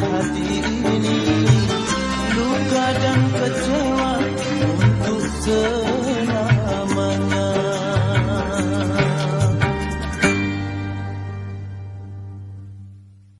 hati ini Luka dan kecewa